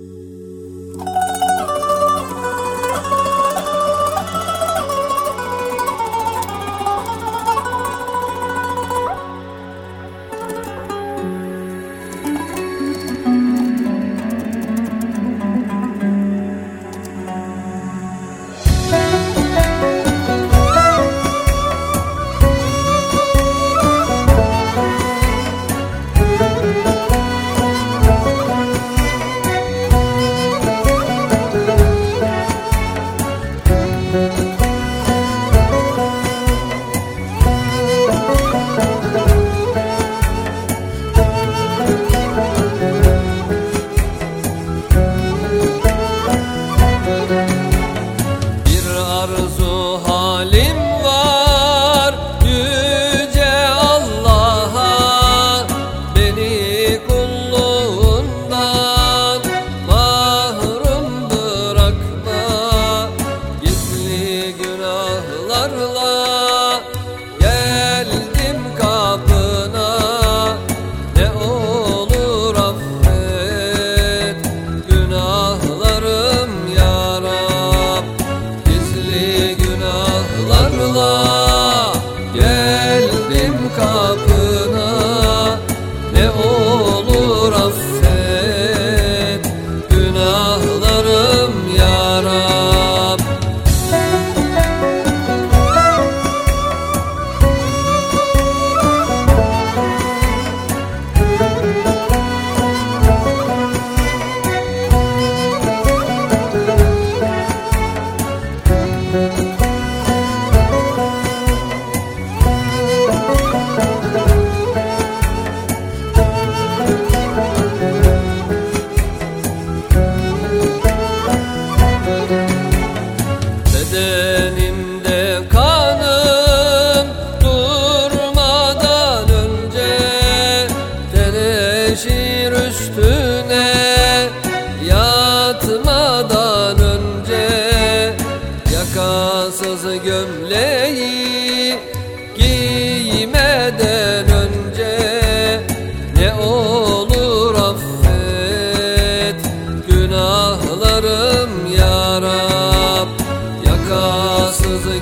Mm-hmm. the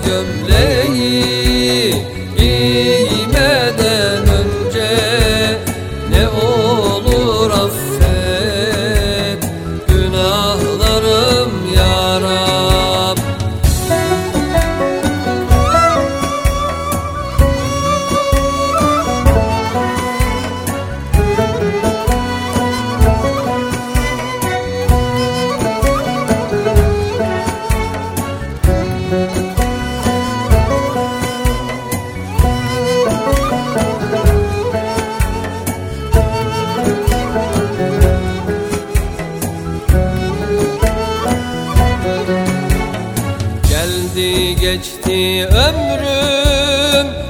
The. Geçti ömrüm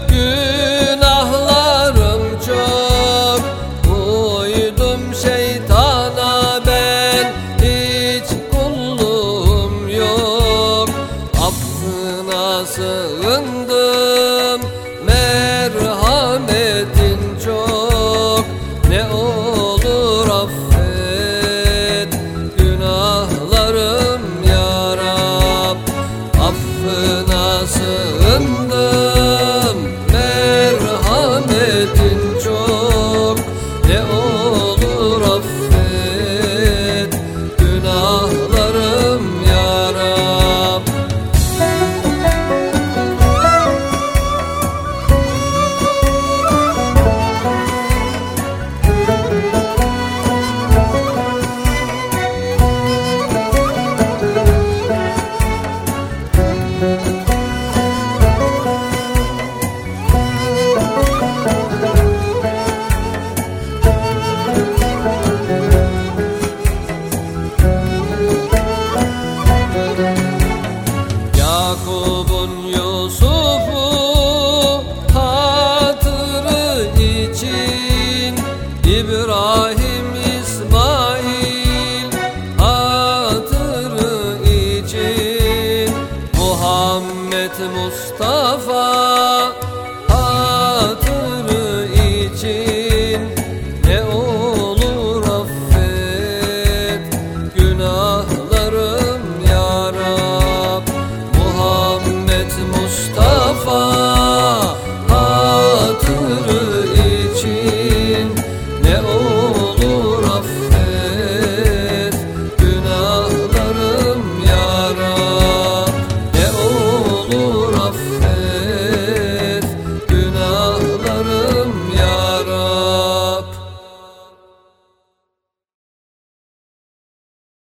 Muhammed Mustafa.